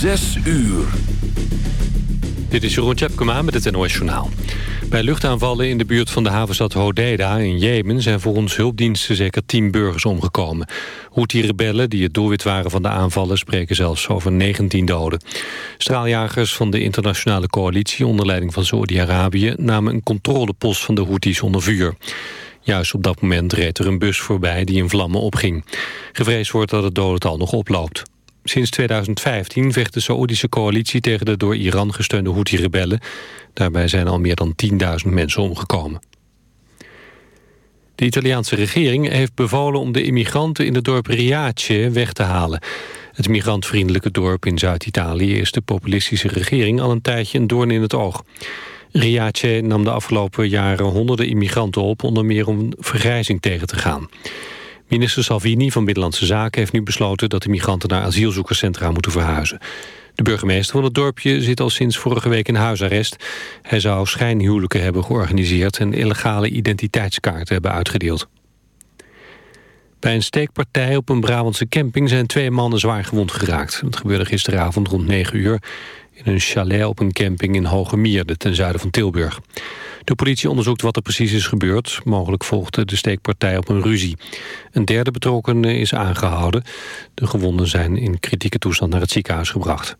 Zes uur. Dit is Jeroen Tjepkema met het NOS Journaal. Bij luchtaanvallen in de buurt van de havenstad Hodeida in Jemen... zijn volgens hulpdiensten zeker tien burgers omgekomen. Houthi-rebellen die het doelwit waren van de aanvallen... spreken zelfs over 19 doden. Straaljagers van de internationale coalitie... onder leiding van Saudi-Arabië... namen een controlepost van de Houthis onder vuur. Juist op dat moment reed er een bus voorbij die in vlammen opging. Gevreesd wordt dat het dodental nog oploopt. Sinds 2015 vecht de Saoedische coalitie tegen de door Iran gesteunde Houthi-rebellen. Daarbij zijn al meer dan 10.000 mensen omgekomen. De Italiaanse regering heeft bevolen om de immigranten in het dorp Riace weg te halen. Het migrantvriendelijke dorp in Zuid-Italië is de populistische regering al een tijdje een doorn in het oog. Riace nam de afgelopen jaren honderden immigranten op, onder meer om vergrijzing tegen te gaan. Minister Salvini van Binnenlandse Zaken heeft nu besloten... dat de migranten naar asielzoekerscentra moeten verhuizen. De burgemeester van het dorpje zit al sinds vorige week in huisarrest. Hij zou schijnhuwelijken hebben georganiseerd... en illegale identiteitskaarten hebben uitgedeeld. Bij een steekpartij op een Brabantse camping zijn twee mannen zwaar gewond geraakt. Dat gebeurde gisteravond rond 9 uur in een chalet op een camping in Hoge Mierde ten zuiden van Tilburg. De politie onderzoekt wat er precies is gebeurd. Mogelijk volgde de steekpartij op een ruzie. Een derde betrokkenen is aangehouden. De gewonden zijn in kritieke toestand naar het ziekenhuis gebracht.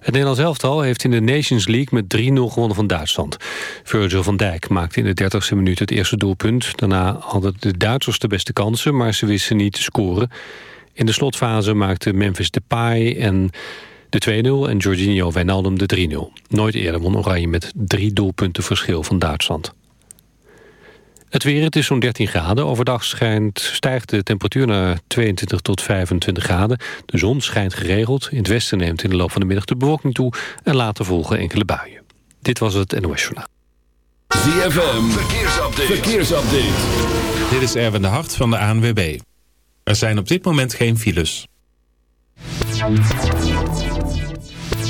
Het Nederlands elftal heeft in de Nations League met 3-0 gewonnen van Duitsland. Virgil van Dijk maakte in de 30e minuut het eerste doelpunt. Daarna hadden de Duitsers de beste kansen, maar ze wisten niet te scoren. In de slotfase maakte Memphis Depay en de 2-0 en Jorginho Wijnaldum de 3-0. Nooit eerder won Oranje met drie doelpunten verschil van Duitsland. Het weer, het is zo'n 13 graden. Overdag schijnt, stijgt de temperatuur naar 22 tot 25 graden. De zon schijnt geregeld. In het westen neemt in de loop van de middag de bewolking toe... en later volgen enkele buien. Dit was het NOS Journaal. ZFM, verkeersupdate. verkeersupdate. Dit is Erwin de Hart van de ANWB. Er zijn op dit moment geen files.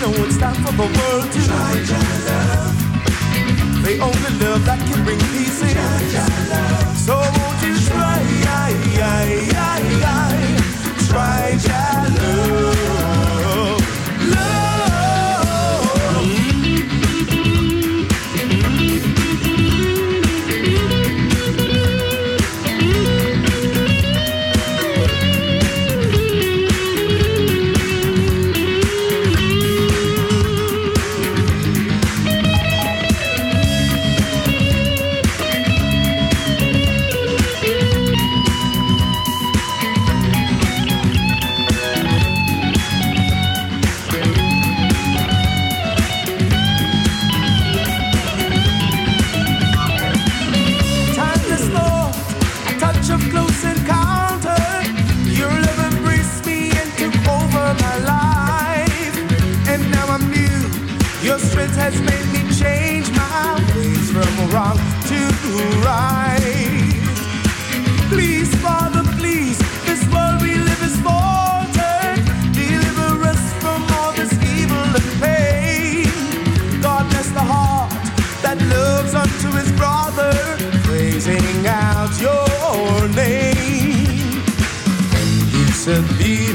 no one stop for the world to try. They only love that can bring peace in.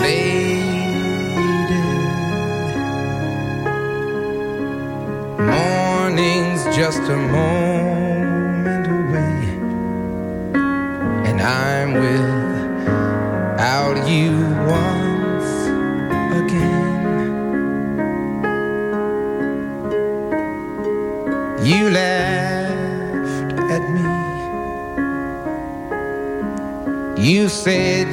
faded. Morning's just a moment away, and I'm without you once again. You laughed at me. You said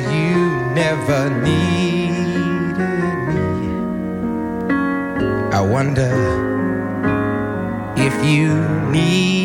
ever needed me. I wonder if you need.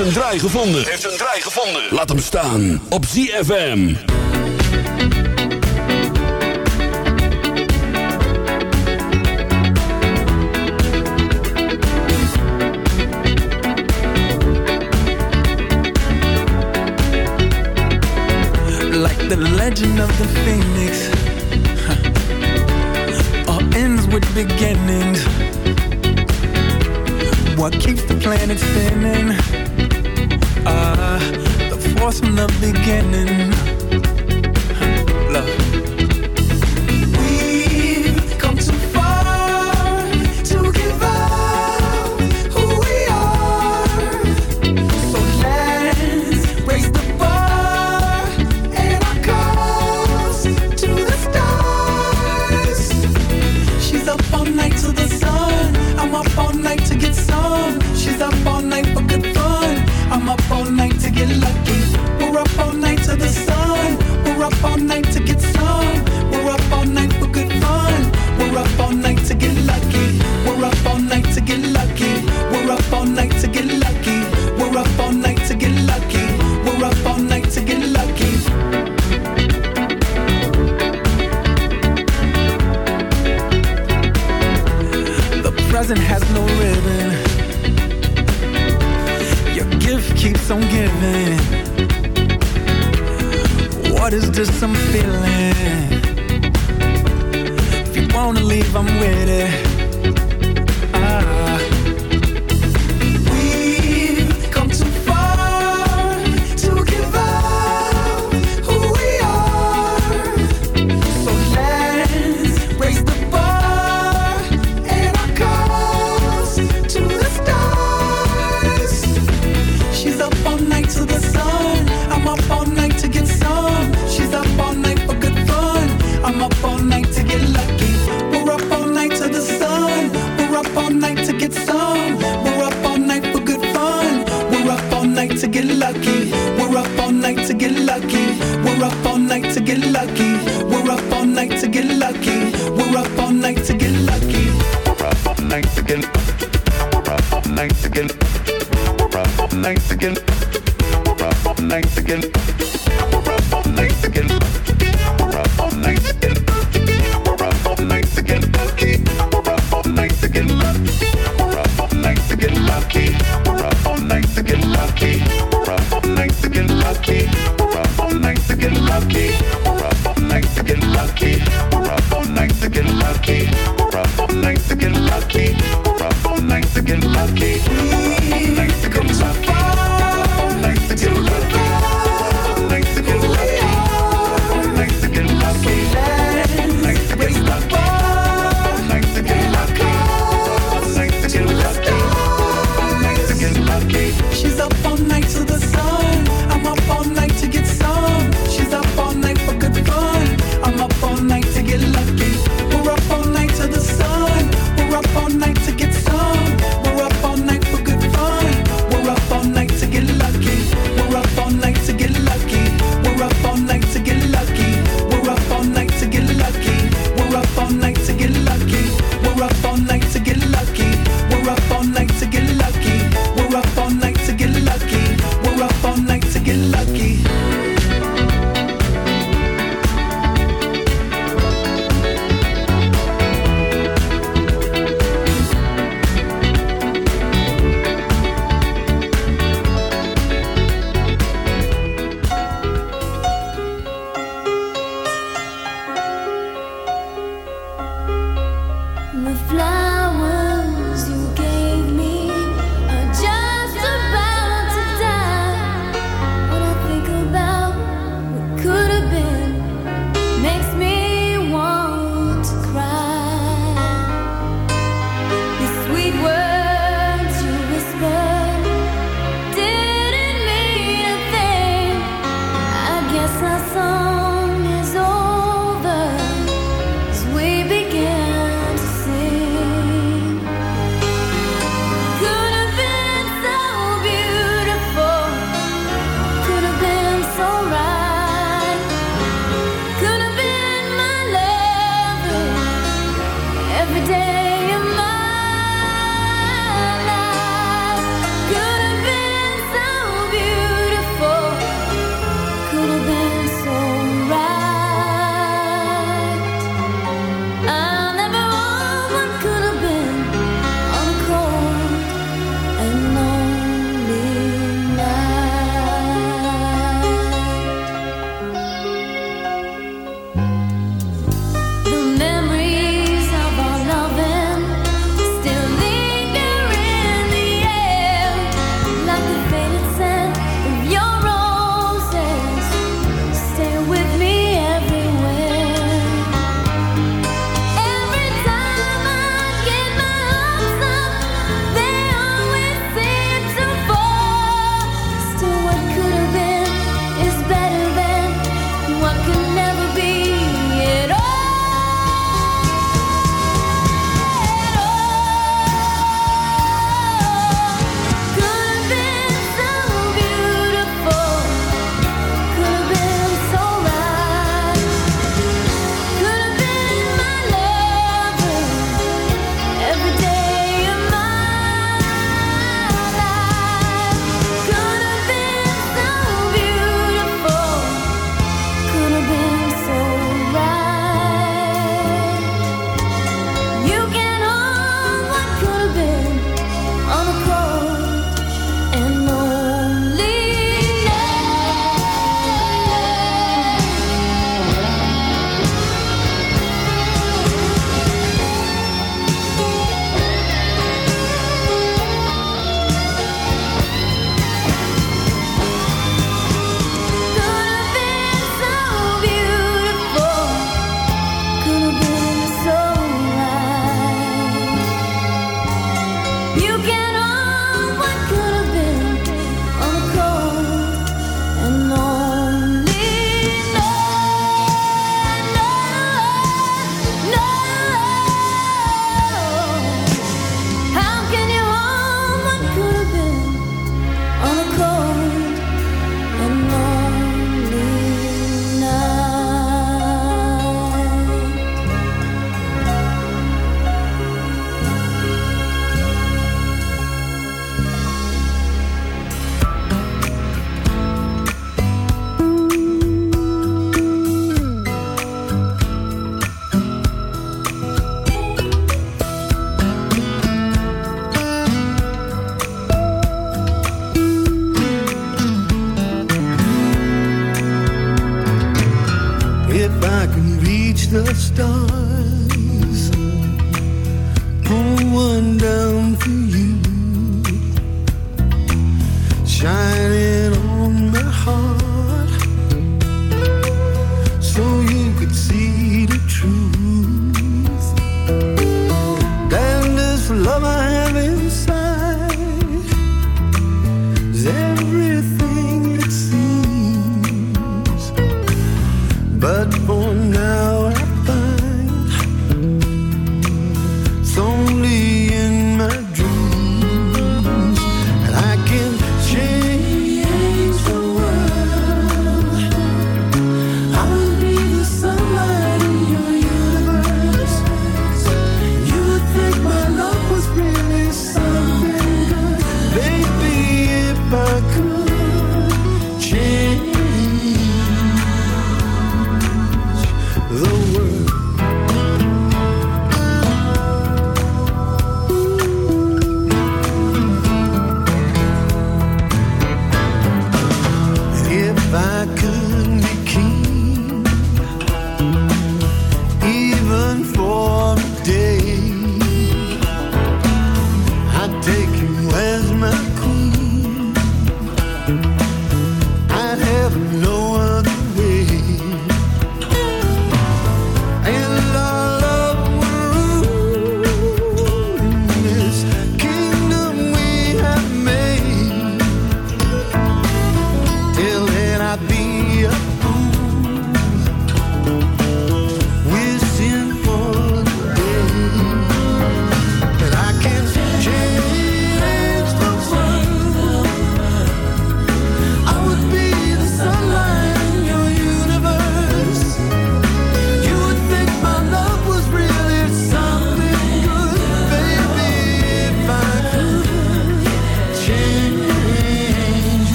een draai gevonden. Heeft een draai gevonden. Laat hem staan op ZFM. Like the legend of the phoenix huh. All ends with beginnings What keeps the planet spinning are the force from the beginning. Love. prison has no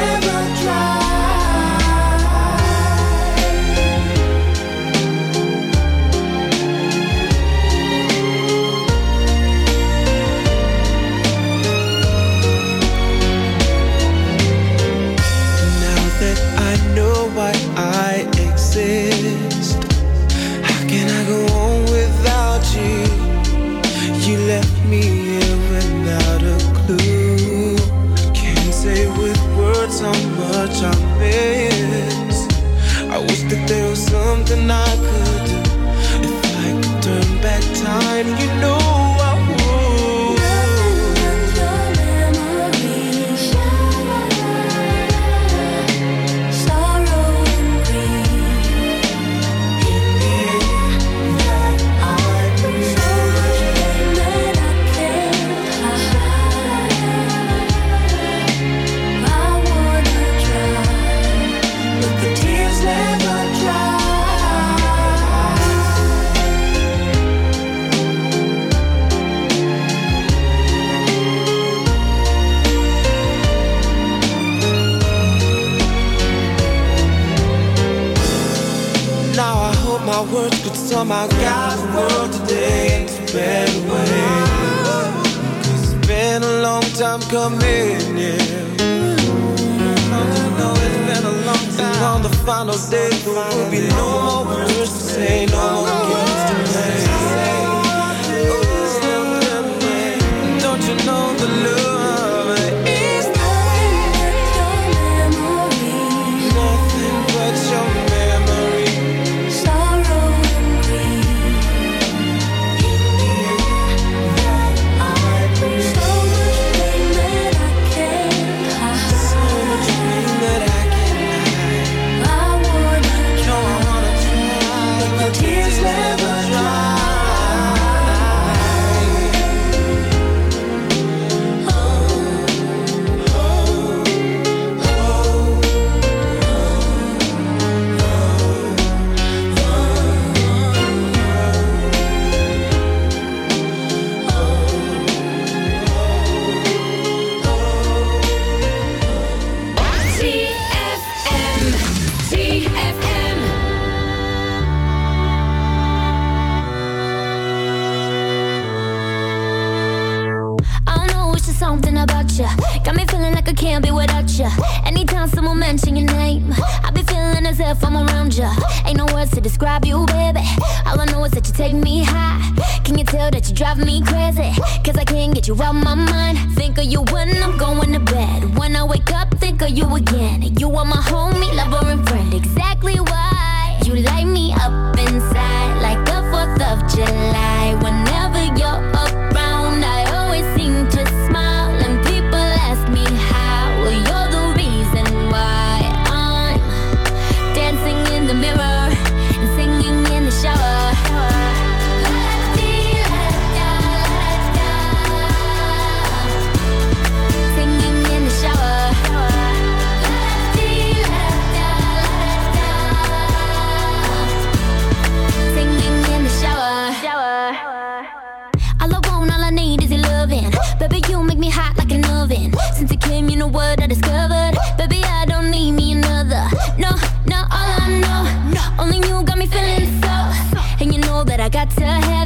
Never.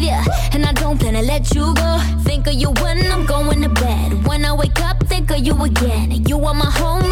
you, and I don't plan to let you go. Think of you when I'm going to bed. When I wake up, think of you again. You are my home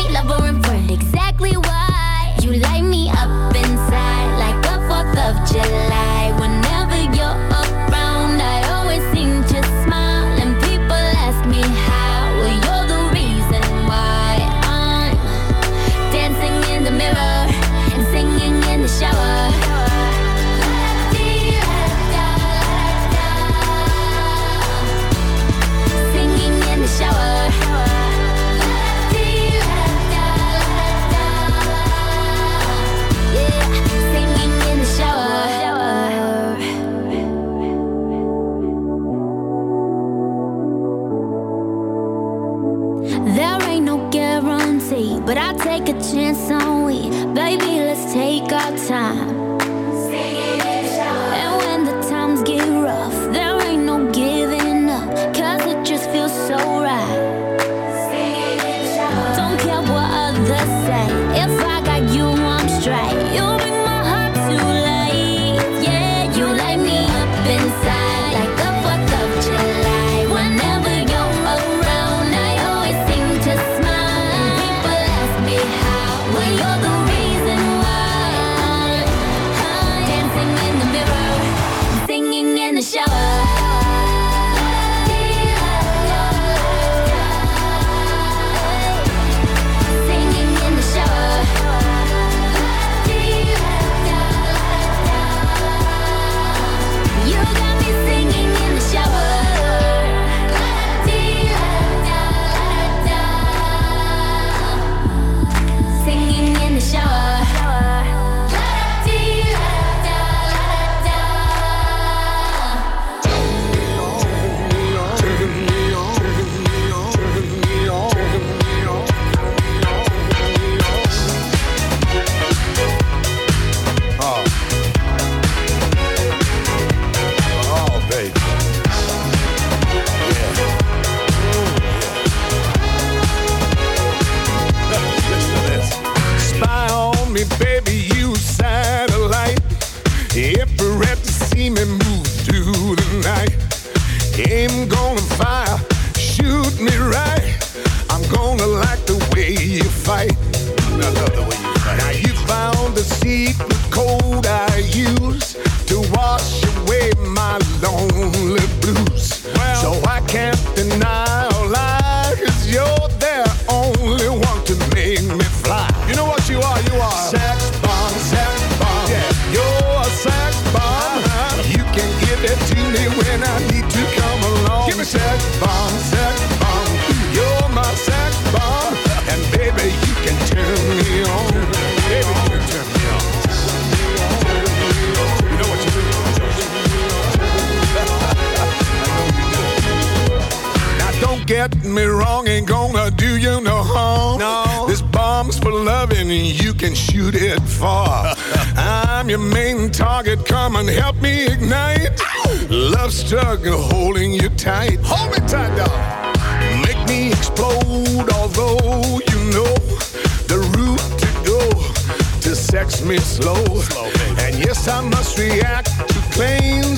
me slow. slow and yes, I must react to claims.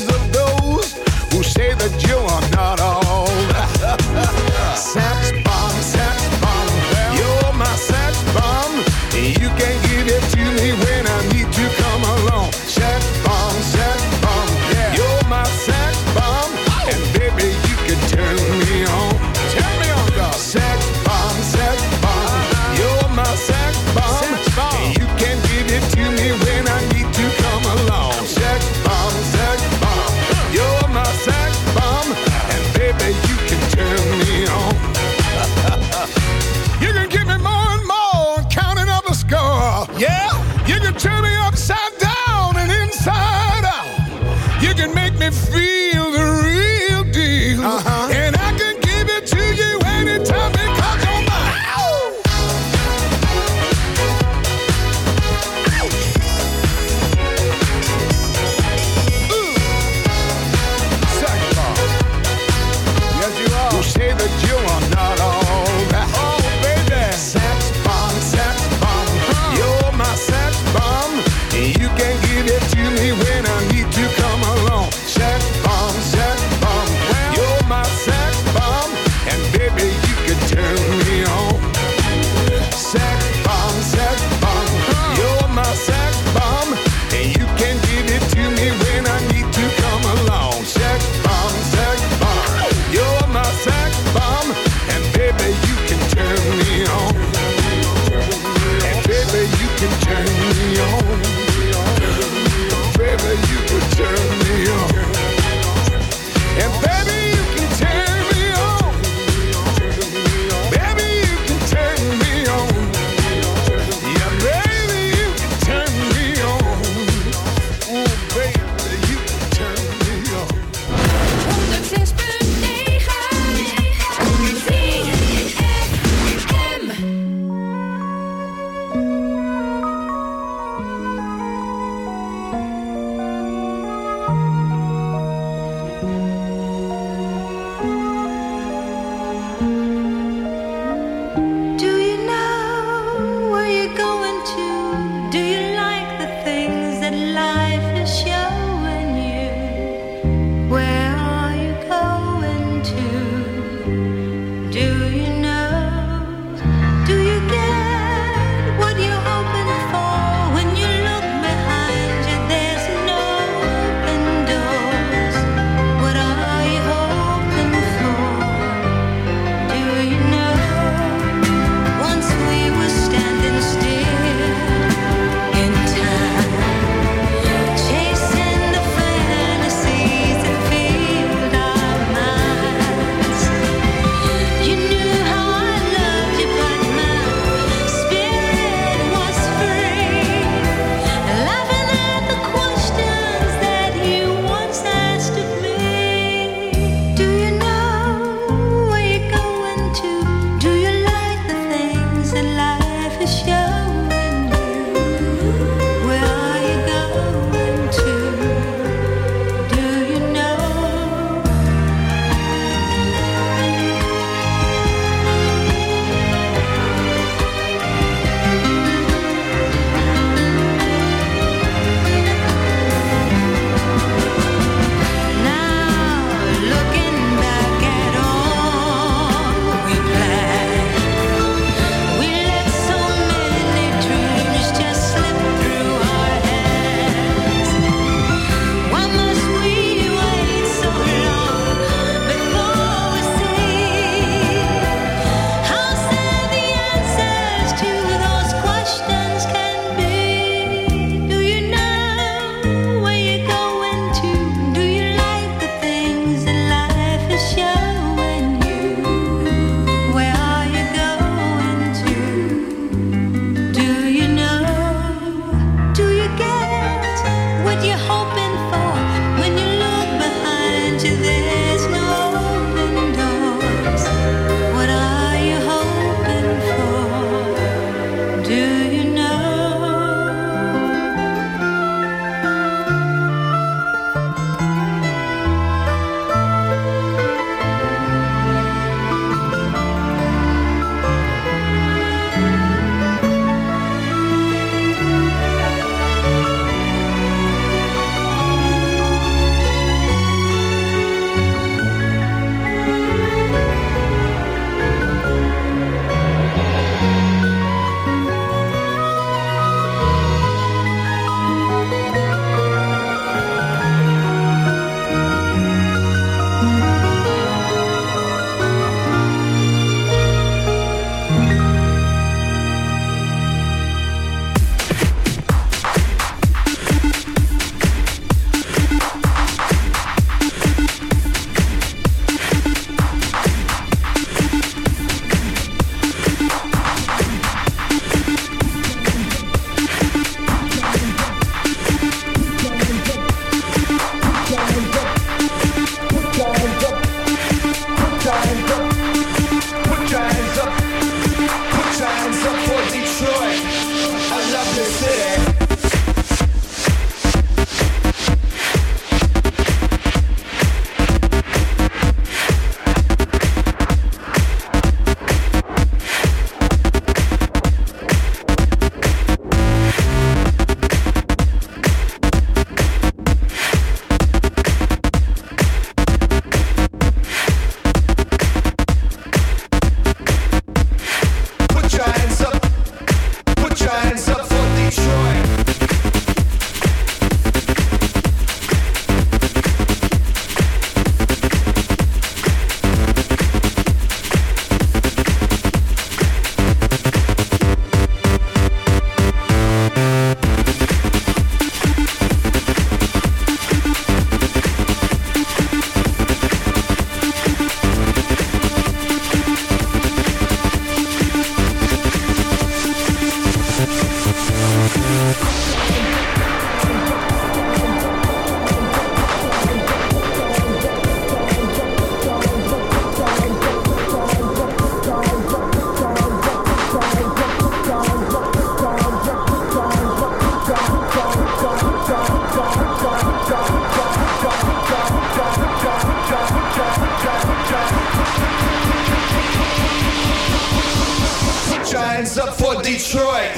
Detroit,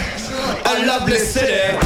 a lovely city.